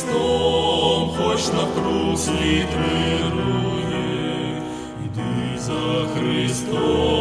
Христом, хоч на слід вирує, йди за Христом.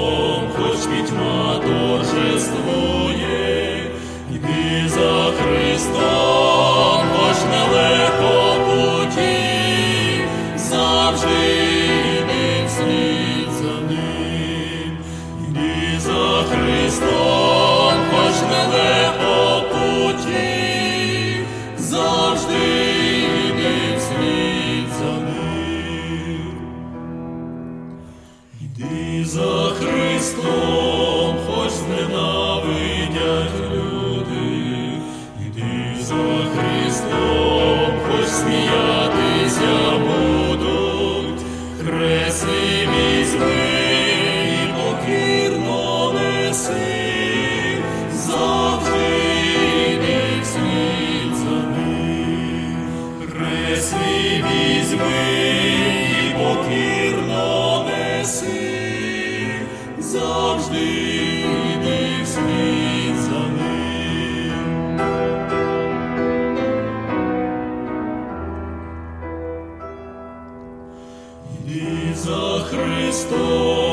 За Христом, хоч зненавидять люди, іди за Христом, хоч сміятися будуть, свій візьми і неси, завжди йди за ним. завжди йди вслід за ним. Йди за Христом.